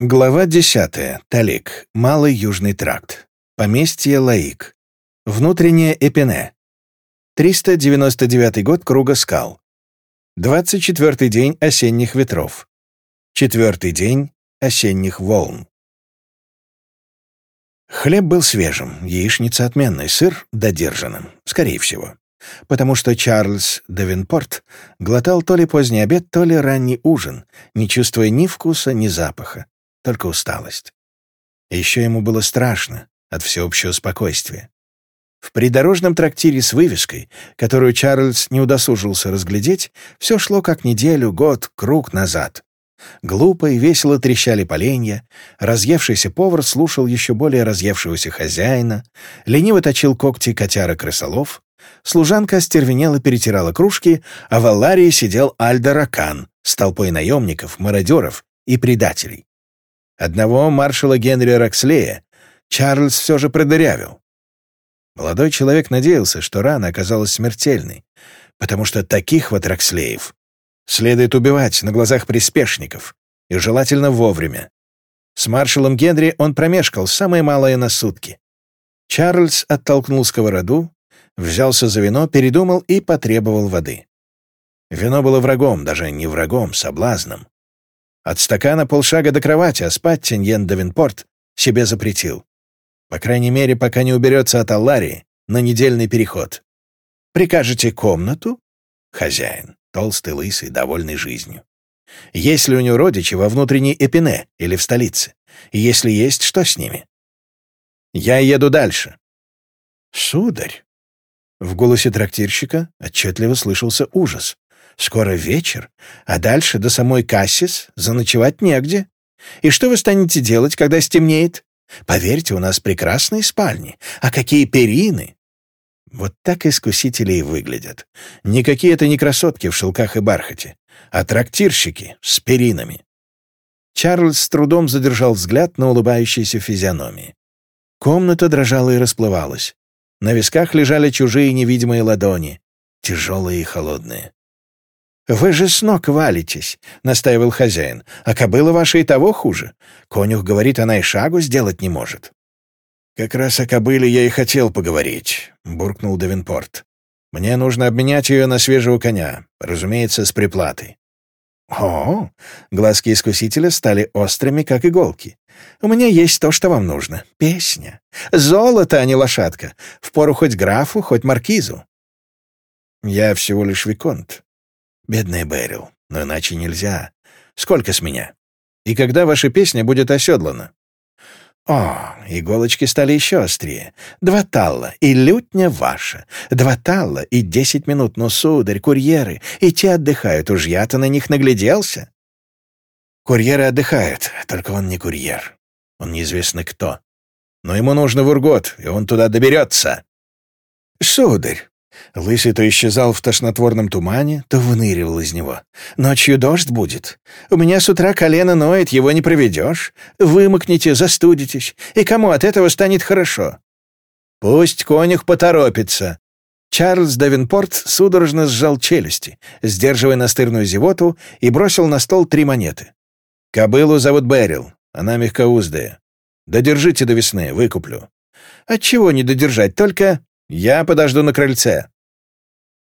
Глава 10. Талик. Малый Южный тракт. Поместье Лаик. Внутреннее Эпине. 399 год Круга скал. 24 день осенних ветров. Четвертый день осенних волн. Хлеб был свежим, яичница отменной, сыр додержанным, скорее всего. Потому что Чарльз Девинпорт глотал то ли поздний обед, то ли ранний ужин, не чувствуя ни вкуса, ни запаха только усталость. еще ему было страшно от всеобщего спокойствия. В придорожном трактире с вывеской, которую Чарльз не удосужился разглядеть, все шло как неделю, год, круг назад. Глупо и весело трещали поленья, разъевшийся повар слушал еще более разъевшегося хозяина, лениво точил когти котяра-крысолов, служанка остервенела перетирала кружки, а в Алларии сидел Альдо Ракан с толпой наемников, мародеров и предателей. Одного маршала Генри Рокслея Чарльз все же продырявил. Молодой человек надеялся, что рана оказалась смертельной, потому что таких вот Рокслеев следует убивать на глазах приспешников, и желательно вовремя. С маршалом Генри он промешкал самое малое на сутки. Чарльз оттолкнул сковороду, взялся за вино, передумал и потребовал воды. Вино было врагом, даже не врагом, соблазном. От стакана полшага до кровати, а спать Тиньен Давинпорт себе запретил. По крайней мере, пока не уберется от Алларии на недельный переход. Прикажете комнату? Хозяин, толстый, лысый, довольный жизнью. Есть ли у него родичи во внутренней Эпине или в столице? Если есть, что с ними? Я еду дальше. Сударь. В голосе трактирщика отчетливо слышался ужас. Скоро вечер, а дальше до самой Кассис заночевать негде. И что вы станете делать, когда стемнеет? Поверьте, у нас прекрасные спальни. А какие перины! Вот так искусители и выглядят. Никакие это не красотки в шелках и бархате, а трактирщики с перинами. Чарльз с трудом задержал взгляд на улыбающейся физиономии. Комната дрожала и расплывалась. На висках лежали чужие невидимые ладони, тяжелые и холодные. «Вы же с ног валитесь», — настаивал хозяин. «А кобыла ваша и того хуже. Конюх говорит, она и шагу сделать не может». «Как раз о кобыле я и хотел поговорить», — буркнул Давинпорт. «Мне нужно обменять ее на свежего коня, разумеется, с приплатой». «О!» — глазки искусителя стали острыми, как иголки. «У меня есть то, что вам нужно. Песня. Золото, а не лошадка. Впору хоть графу, хоть маркизу». «Я всего лишь виконт», Бедный Бэрил, но иначе нельзя. Сколько с меня? И когда ваша песня будет оседлана? О, иголочки стали еще острее. Два талла, и лютня ваша. Два талла, и десять минут, но, сударь, курьеры, и те отдыхают, уж я-то на них нагляделся. Курьеры отдыхают, только он не курьер. Он неизвестно кто. Но ему нужно в Ургот, и он туда доберется. Сударь, Лысый то исчезал в тошнотворном тумане, то выныривал из него. «Ночью дождь будет. У меня с утра колено ноет, его не проведешь. Вымокните, застудитесь, и кому от этого станет хорошо?» «Пусть конюх поторопится». Чарльз Давинпорт судорожно сжал челюсти, сдерживая настырную зевоту, и бросил на стол три монеты. «Кобылу зовут Берил, она мягкоуздая. Додержите до весны, выкуплю». «Отчего не додержать, только...» «Я подожду на крыльце».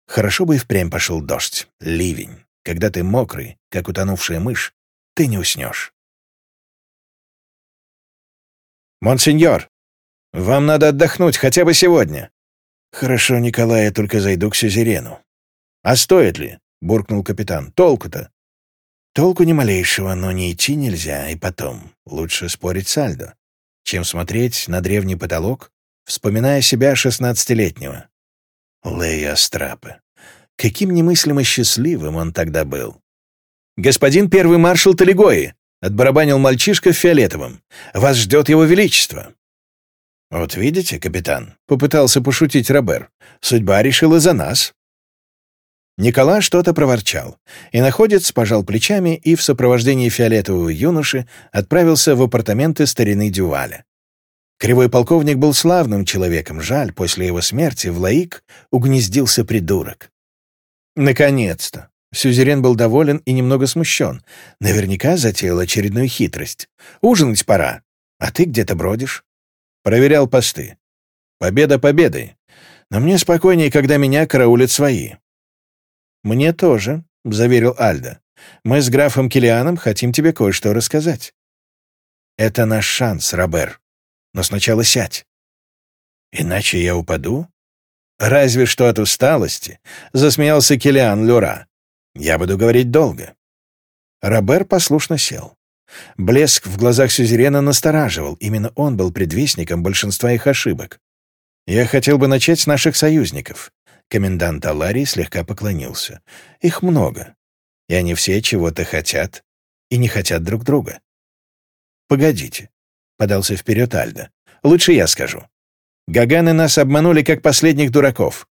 Хорошо бы и впрямь пошел дождь, ливень. Когда ты мокрый, как утонувшая мышь, ты не уснешь. «Монсеньор, вам надо отдохнуть хотя бы сегодня». «Хорошо, Николай, я только зайду к сюзерену». «А стоит ли?» — буркнул капитан. «Толку-то?» «Толку ни малейшего, но не идти нельзя, и потом. Лучше спорить с Альдо, чем смотреть на древний потолок вспоминая себя шестнадцатилетнего. Лея Страпа. Каким немыслимо счастливым он тогда был. «Господин первый маршал Талигои!» — отбарабанил мальчишка в фиолетовом. «Вас ждет его величество!» «Вот видите, капитан», — попытался пошутить Робер, — «судьба решила за нас». Никола что-то проворчал, и находец пожал плечами и в сопровождении фиолетового юноши отправился в апартаменты старины Дюваля. Кривой полковник был славным человеком, жаль, после его смерти в Лаик угнездился придурок. Наконец-то! Сюзерен был доволен и немного смущен. Наверняка затеял очередную хитрость. «Ужинать пора, а ты где-то бродишь». Проверял посты. Победа победой. Но мне спокойнее, когда меня караулят свои. «Мне тоже», — заверил Альда. «Мы с графом Килианом хотим тебе кое-что рассказать». «Это наш шанс, Робер. Но сначала сядь». «Иначе я упаду?» «Разве что от усталости», — засмеялся Килиан Люра. «Я буду говорить долго». Робер послушно сел. Блеск в глазах Сюзерена настораживал. Именно он был предвестником большинства их ошибок. «Я хотел бы начать с наших союзников». Комендант Аларий слегка поклонился. «Их много. И они все чего-то хотят и не хотят друг друга». «Погодите», — подался вперед Альда. «Лучше я скажу. Гаганы нас обманули, как последних дураков.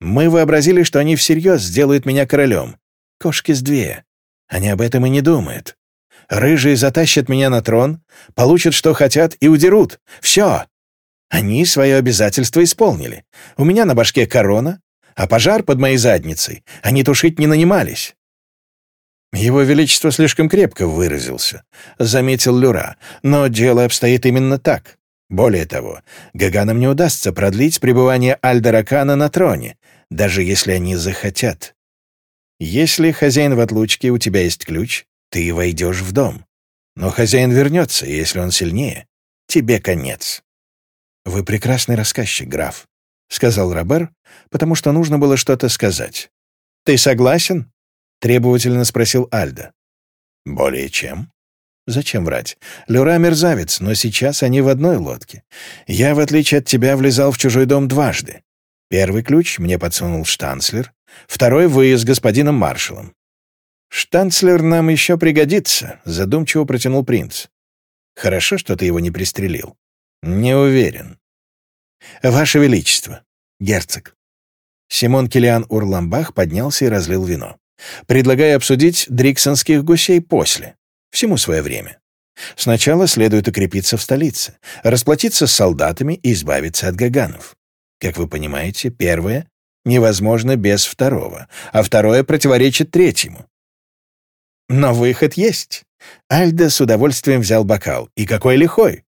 Мы вообразили, что они всерьез сделают меня королем. Кошки с две. Они об этом и не думают. Рыжие затащат меня на трон, получат, что хотят, и удерут. Все. Они свое обязательство исполнили. У меня на башке корона, а пожар под моей задницей они тушить не нанимались. «Его Величество слишком крепко выразился», — заметил Люра, «но дело обстоит именно так. Более того, Гаганам не удастся продлить пребывание Альдаракана на троне, даже если они захотят. Если хозяин в отлучке, у тебя есть ключ, ты войдешь в дом. Но хозяин вернется, и если он сильнее, тебе конец. «Вы прекрасный рассказчик, граф», — сказал Робер, потому что нужно было что-то сказать. «Ты согласен?» — требовательно спросил Альда. «Более чем». «Зачем врать? Люра мерзавец, но сейчас они в одной лодке. Я, в отличие от тебя, влезал в чужой дом дважды. Первый ключ мне подсунул штанцлер, второй — вы с господином маршалом. «Штанцлер нам еще пригодится», — задумчиво протянул принц. «Хорошо, что ты его не пристрелил». «Не уверен». «Ваше Величество, герцог». Симон Килиан Урламбах поднялся и разлил вино. «Предлагаю обсудить дриксонских гусей после. Всему свое время. Сначала следует укрепиться в столице, расплатиться с солдатами и избавиться от гаганов. Как вы понимаете, первое невозможно без второго, а второе противоречит третьему. Но выход есть. Альда с удовольствием взял бокал. И какой лихой!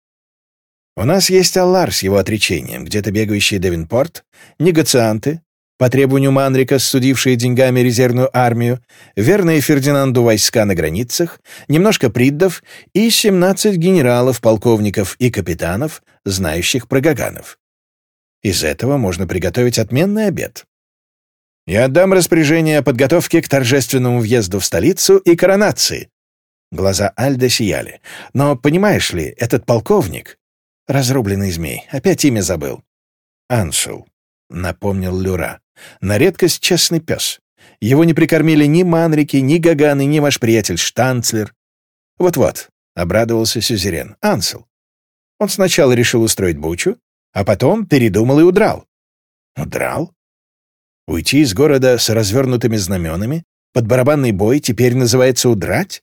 У нас есть Аллар с его отречением, где-то бегающий Девинпорт, негацианты, по требованию Манрика, судившие деньгами резервную армию, верные Фердинанду войска на границах, немножко приддов и 17 генералов, полковников и капитанов, знающих про Гаганов. Из этого можно приготовить отменный обед. Я отдам распоряжение о подготовке к торжественному въезду в столицу и коронации. Глаза Альда сияли. Но, понимаешь ли, этот полковник... Разрубленный змей. Опять имя забыл. Аншел, напомнил Люра. На редкость честный пес. Его не прикормили ни Манрики, ни Гаганы, ни ваш приятель Штанцлер. Вот-вот, — обрадовался Сюзерен. Ансел. Он сначала решил устроить бучу, а потом передумал и удрал. Удрал? Уйти из города с развернутыми знаменами под барабанный бой теперь называется удрать?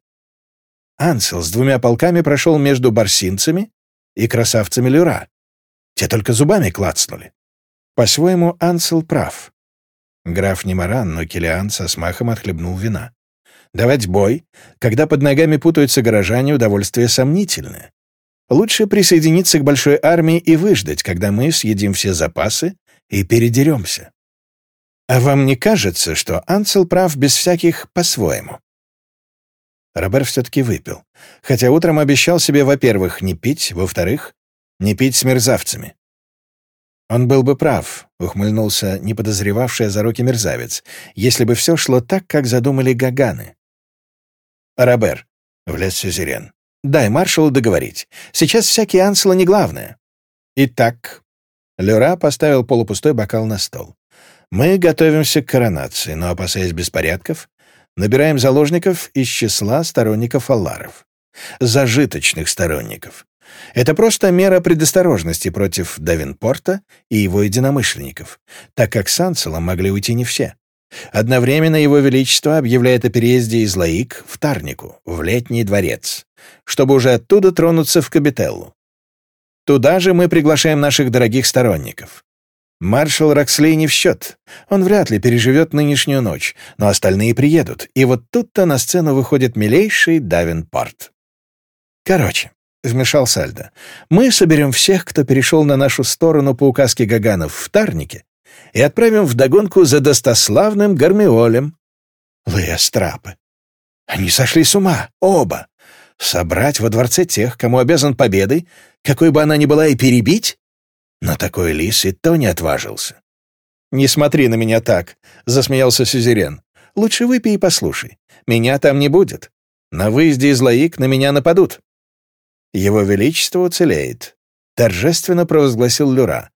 Ансел с двумя полками прошел между барсинцами и красавцами Люра. Те только зубами клацнули. По-своему, Ансел прав. Граф не маран, но Килиан со смахом отхлебнул вина. Давать бой, когда под ногами путаются горожане, удовольствие сомнительное. Лучше присоединиться к большой армии и выждать, когда мы съедим все запасы и передеремся. А вам не кажется, что Ансел прав без всяких по-своему? Робер все-таки выпил, хотя утром обещал себе, во-первых, не пить, во-вторых, не пить с мерзавцами. «Он был бы прав», — ухмыльнулся неподозревавший за руки мерзавец, «если бы все шло так, как задумали Гаганы». «Робер», — влез Сюзерен, — «дай маршалу договорить. Сейчас всякие анселы не главное». «Итак», — Люра поставил полупустой бокал на стол. «Мы готовимся к коронации, но, опасаясь беспорядков, набираем заложников из числа сторонников Алларов. Зажиточных сторонников. Это просто мера предосторожности против Давинпорта и его единомышленников, так как с Анселом могли уйти не все. Одновременно Его Величество объявляет о переезде из Лаик в Тарнику, в Летний дворец, чтобы уже оттуда тронуться в Кабителлу. Туда же мы приглашаем наших дорогих сторонников. Маршал Рокслей не в счет. Он вряд ли переживет нынешнюю ночь, но остальные приедут. И вот тут-то на сцену выходит милейший Давинпорт. Короче, — вмешался Альдо, — мы соберем всех, кто перешел на нашу сторону по указке Гаганов в Тарнике, и отправим вдогонку за достославным Гармиолем. Леострапы. Они сошли с ума, оба. Собрать во дворце тех, кому обязан победой, какой бы она ни была, и перебить? Но такой лис и то не отважился. «Не смотри на меня так», — засмеялся Сюзерен. «Лучше выпей и послушай. Меня там не будет. На выезде из Лаик на меня нападут». «Его Величество уцелеет», — торжественно провозгласил Люра.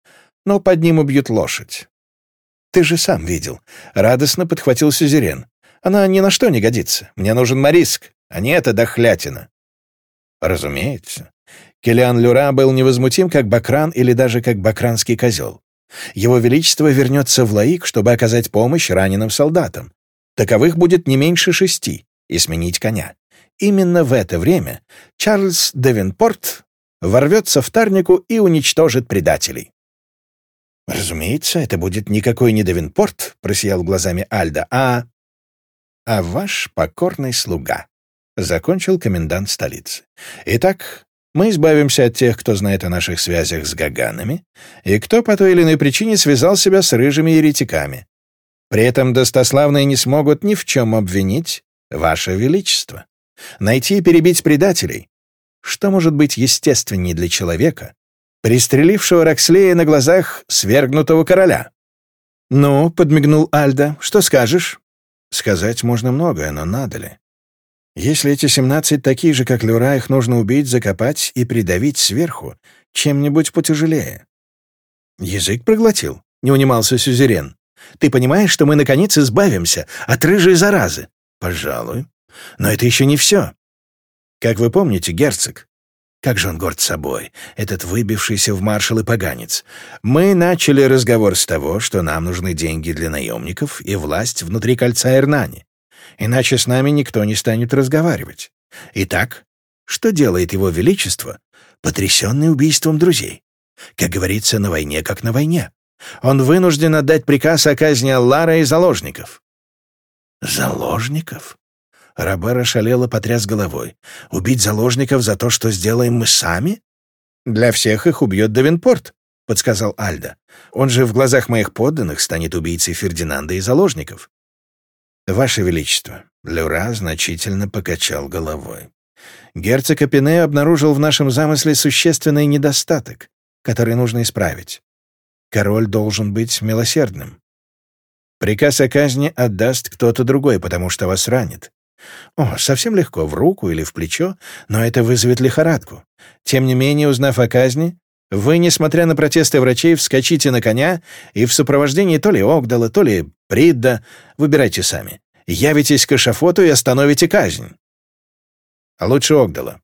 «Но под ним убьют лошадь». «Ты же сам видел», — радостно подхватил Сюзерен. «Она ни на что не годится. Мне нужен Мариск, а не эта дохлятина». «Разумеется. Келиан Люра был невозмутим, как Бакран или даже как бакранский козел. Его Величество вернется в Лаик, чтобы оказать помощь раненым солдатам. Таковых будет не меньше шести, и сменить коня. Именно в это время Чарльз Девинпорт ворвется в Тарнику и уничтожит предателей. «Разумеется, это будет никакой не Девинпорт», — просиял глазами Альда, «а... а ваш покорный слуга», — закончил комендант столицы. «Итак, мы избавимся от тех, кто знает о наших связях с Гаганами, и кто по той или иной причине связал себя с рыжими еретиками. При этом достославные не смогут ни в чем обвинить Ваше Величество. Найти и перебить предателей. Что может быть естественнее для человека, пристрелившего Рокслея на глазах свергнутого короля? «Ну», — подмигнул Альда, — «что скажешь?» «Сказать можно многое, но надо ли?» Если эти семнадцать такие же, как Люра, их нужно убить, закопать и придавить сверху чем-нибудь потяжелее. Язык проглотил, не унимался Сюзерен. Ты понимаешь, что мы, наконец, избавимся от рыжей заразы? Пожалуй. Но это еще не все. Как вы помните, герцог, как же он горд собой, этот выбившийся в маршалы поганец. Мы начали разговор с того, что нам нужны деньги для наемников и власть внутри кольца Эрнани. Иначе с нами никто не станет разговаривать. Итак, что делает его величество, потрясенный убийством друзей? Как говорится, на войне как на войне. Он вынужден отдать приказ о казни Аллара и заложников. Заложников? Робер ошалело потряс головой. Убить заложников за то, что сделаем мы сами? Для всех их убьет Давинпорт, подсказал Альда. Он же в глазах моих подданных станет убийцей Фердинанда и заложников. «Ваше Величество», — Люра значительно покачал головой. «Герцог Апине обнаружил в нашем замысле существенный недостаток, который нужно исправить. Король должен быть милосердным. Приказ о казни отдаст кто-то другой, потому что вас ранит. О, совсем легко, в руку или в плечо, но это вызовет лихорадку. Тем не менее, узнав о казни, вы, несмотря на протесты врачей, вскочите на коня и в сопровождении то ли Огдала, то ли Придда, выбирайте сами, явитесь к эшафоту и остановите казнь. А лучше Огдала.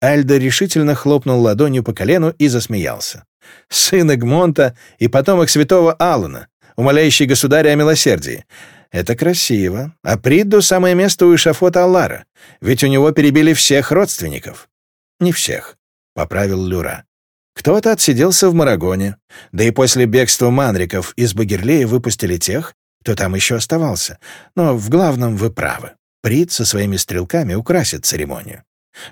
Альда решительно хлопнул ладонью по колену и засмеялся. Сын Эгмонта и потомок святого Алана, умоляющий государя о милосердии. Это красиво. А Придду самое место у эшафота Аллара, ведь у него перебили всех родственников. Не всех, — поправил Люра. Кто-то отсиделся в Марагоне, да и после бегства манриков из Багерлея выпустили тех, кто там еще оставался. Но в главном вы правы. Прит со своими стрелками украсит церемонию.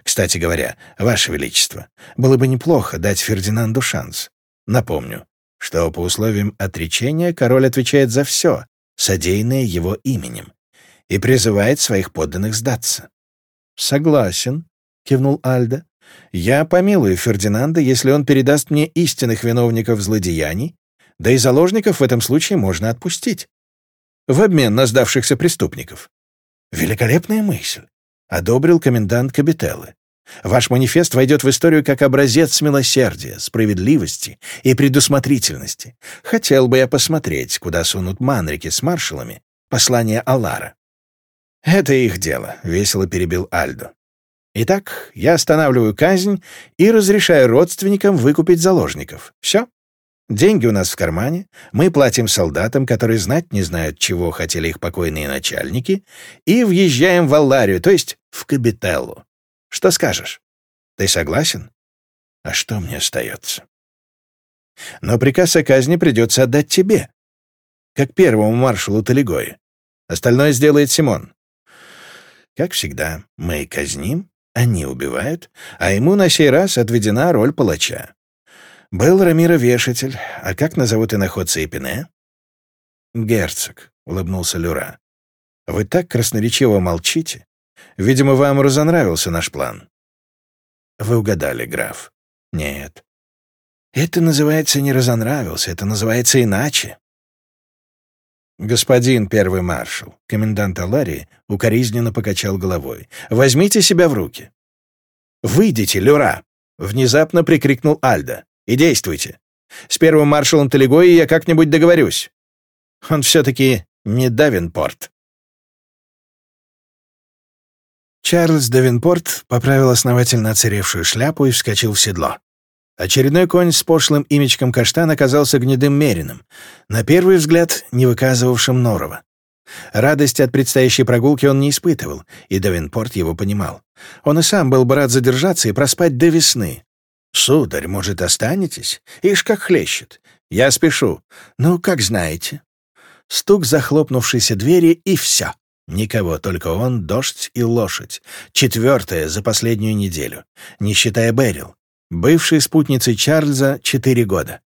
Кстати говоря, Ваше Величество, было бы неплохо дать Фердинанду шанс. Напомню, что по условиям отречения король отвечает за все, содеянное его именем, и призывает своих подданных сдаться. «Согласен», — кивнул Альда. Я помилую Фердинанда, если он передаст мне истинных виновников злодеяний, да и заложников в этом случае можно отпустить. В обмен на сдавшихся преступников. Великолепная мысль. Одобрил комендант Кабителлы. Ваш манифест войдет в историю как образец милосердия, справедливости и предусмотрительности. Хотел бы я посмотреть, куда сунут манрики с маршалами послание Аллара. «Это их дело», — весело перебил Альдо. Итак, я останавливаю казнь и разрешаю родственникам выкупить заложников. Все. Деньги у нас в кармане, мы платим солдатам, которые знать не знают, чего хотели их покойные начальники, и въезжаем в Алларию, то есть в Кабителлу. Что скажешь? Ты согласен? А что мне остается? Но приказ о казни придется отдать тебе, как первому маршалу Талигои. Остальное сделает Симон. Как всегда, мы казним, они убивают, а ему на сей раз отведена роль палача. Был Рамира вешатель, а как назовут иноходца Эпине? Герцог, — улыбнулся Люра. Вы так красноречиво молчите. Видимо, вам разонравился наш план. Вы угадали, граф. Нет. Это называется не разонравился, это называется иначе. «Господин первый маршал», — комендант Аларии укоризненно покачал головой, — «возьмите себя в руки». «Выйдите, Люра!» — внезапно прикрикнул Альда. «И действуйте. С первым маршалом Талигои я как-нибудь договорюсь. Он все-таки не Давинпорт». Чарльз Давинпорт поправил основательно оцаревшую шляпу и вскочил в седло. Очередной конь с пошлым имечком каштан оказался гнедым мерином, на первый взгляд не выказывавшим норова. Радости от предстоящей прогулки он не испытывал, и Давинпорт его понимал. Он и сам был бы рад задержаться и проспать до весны. «Сударь, может, останетесь? Ишь, как хлещет. Я спешу. Ну, как знаете». Стук захлопнувшейся двери, и все. Никого, только он, дождь и лошадь. Четвертое за последнюю неделю, не считая Берил бывшей спутницей Чарльза четыре года.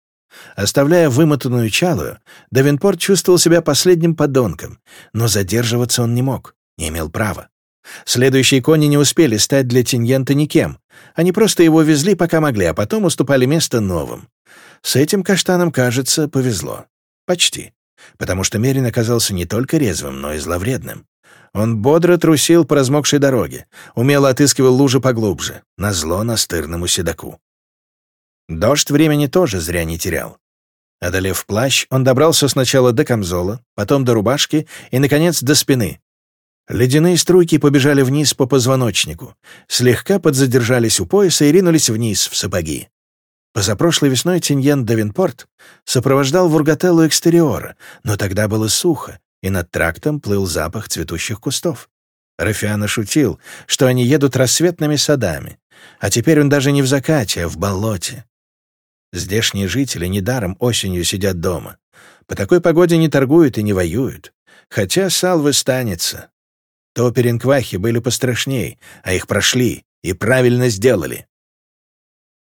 Оставляя вымотанную Чалую, Давинпорт чувствовал себя последним подонком, но задерживаться он не мог, не имел права. Следующие кони не успели стать для Тиньента никем. Они просто его везли, пока могли, а потом уступали место новым. С этим каштаном, кажется, повезло. Почти. Потому что Мерин оказался не только резвым, но и зловредным. Он бодро трусил по размокшей дороге, умело отыскивал лужи поглубже, назло настырному седаку. Дождь времени тоже зря не терял. Одолев плащ, он добрался сначала до камзола, потом до рубашки и, наконец, до спины. Ледяные струйки побежали вниз по позвоночнику, слегка подзадержались у пояса и ринулись вниз в сапоги. Позапрошлой весной Тиньен Давинпорт сопровождал Вургателлу экстериора, но тогда было сухо, и над трактом плыл запах цветущих кустов. Рафиана шутил, что они едут рассветными садами, а теперь он даже не в закате, а в болоте. Здешние жители недаром осенью сидят дома. По такой погоде не торгуют и не воюют. Хотя салвы станется. То перенквахи были пострашней, а их прошли и правильно сделали.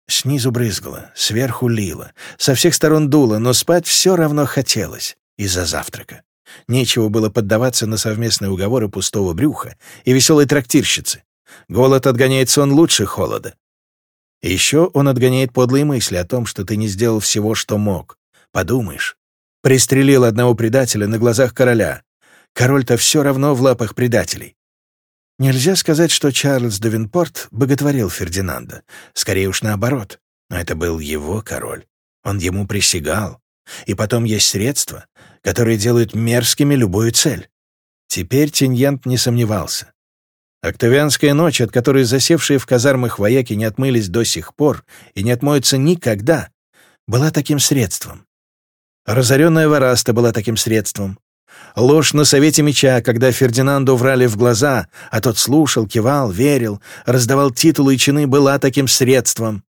Снизу брызгало, сверху лило, со всех сторон дуло, но спать все равно хотелось из-за завтрака. Нечего было поддаваться на совместные уговоры пустого брюха и веселой трактирщицы. Голод отгоняет сон лучше холода. И еще он отгоняет подлые мысли о том, что ты не сделал всего, что мог. Подумаешь. Пристрелил одного предателя на глазах короля. Король-то все равно в лапах предателей. Нельзя сказать, что Чарльз Давинпорт боготворил Фердинанда. Скорее уж наоборот. Но это был его король. Он ему присягал. И потом есть средства, которые делают мерзкими любую цель. Теперь Тиньянт не сомневался. Октавианская ночь, от которой засевшие в казармах вояки не отмылись до сих пор и не отмоются никогда, была таким средством. Разоренная Вараста была таким средством. Ложь на совете меча, когда Фердинанду врали в глаза, а тот слушал, кивал, верил, раздавал титулы и чины, была таким средством.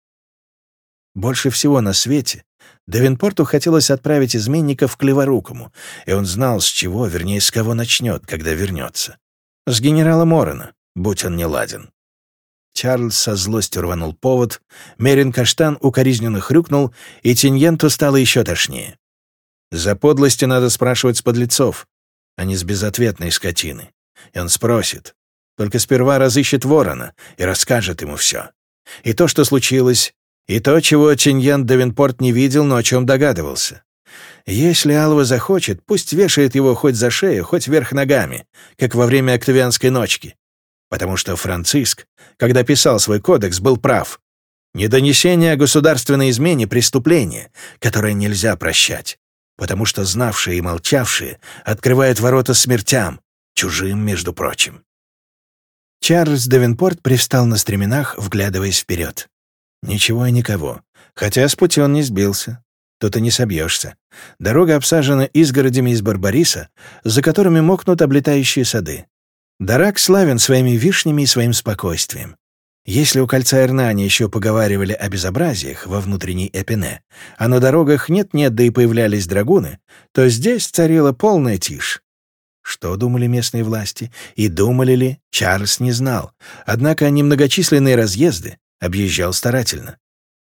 Больше всего на свете Девинпорту хотелось отправить изменника в Клеворукому, и он знал, с чего, вернее, с кого начнет, когда вернется. С генерала Морона, будь он не ладен. Чарльз со злостью рванул повод, Мерин Каштан укоризненно хрюкнул, и Тиньенту стало еще тошнее. За подлости надо спрашивать с подлецов, а не с безответной скотины. И он спросит. Только сперва разыщет ворона и расскажет ему все. И то, что случилось, и то, чего Чиньян Давинпорт не видел, но о чем догадывался. Если Алва захочет, пусть вешает его хоть за шею, хоть вверх ногами, как во время Октавианской ночки. Потому что Франциск, когда писал свой кодекс, был прав. Недонесение о государственной измене — преступление, которое нельзя прощать, потому что знавшие и молчавшие открывают ворота смертям, чужим, между прочим. Чарльз Давинпорт привстал на стременах, вглядываясь вперед. Ничего и никого. Хотя с пути он не сбился. Тут и не собьешься. Дорога обсажена изгородями из барбариса, за которыми мокнут облетающие сады. Дарак славен своими вишнями и своим спокойствием. Если у кольца Эрнани еще поговаривали о безобразиях во внутренней Эпине, а на дорогах нет-нет, да и появлялись драгуны, то здесь царила полная тишь. Что думали местные власти? И думали ли, Чарльз не знал. Однако немногочисленные разъезды объезжал старательно.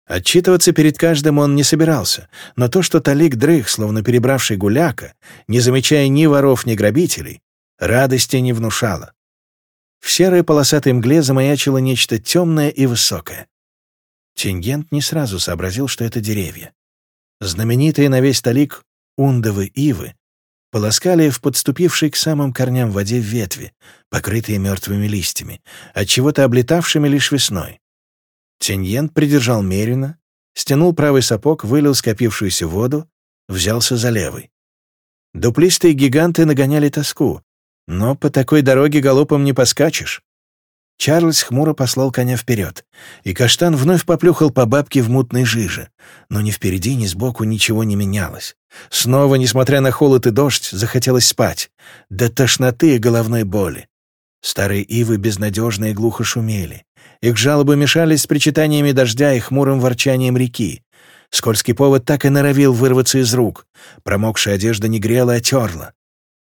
Отчитываться перед каждым он не собирался, но то, что Талик дрых, словно перебравший гуляка, не замечая ни воров, ни грабителей, радости не внушало. В серой полосатой мгле замаячило нечто темное и высокое. Тингент не сразу сообразил, что это деревья. Знаменитые на весь Талик ундовы ивы полоскали в подступившей к самым корням воде ветви, покрытые мертвыми листьями, отчего-то облетавшими лишь весной. Тиньен придержал меренно, стянул правый сапог, вылил скопившуюся воду, взялся за левый. Дуплистые гиганты нагоняли тоску, но по такой дороге галопом не поскачешь. Чарльз хмуро послал коня вперед, и каштан вновь поплюхал по бабке в мутной жиже. Но ни впереди, ни сбоку ничего не менялось. Снова, несмотря на холод и дождь, захотелось спать. До тошноты и головной боли. Старые ивы безнадежно и глухо шумели. Их жалобы мешались с причитаниями дождя и хмурым ворчанием реки. Скользкий повод так и норовил вырваться из рук. Промокшая одежда не грела, а терла.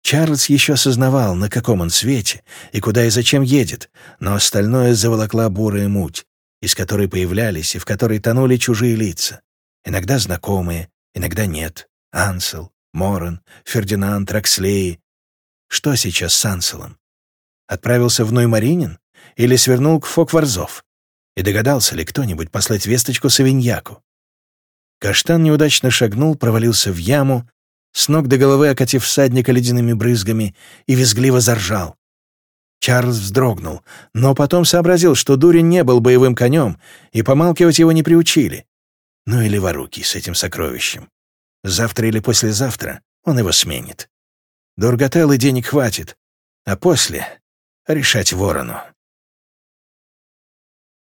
Чарльз еще осознавал, на каком он свете и куда и зачем едет, но остальное заволокла бурая муть, из которой появлялись и в которой тонули чужие лица. Иногда знакомые, иногда нет. Ансел, Моран, Фердинанд, Рокслей. Что сейчас с Анселом? Отправился в Ноймаринин или свернул к Фокварзов? И догадался ли кто-нибудь послать весточку Савиньяку? Каштан неудачно шагнул, провалился в яму, с ног до головы окатив всадника ледяными брызгами, и визгливо заржал. Чарльз вздрогнул, но потом сообразил, что Дурин не был боевым конем, и помалкивать его не приучили. Ну или воруки с этим сокровищем. Завтра или послезавтра он его сменит. Дорготел и денег хватит, а после решать ворону.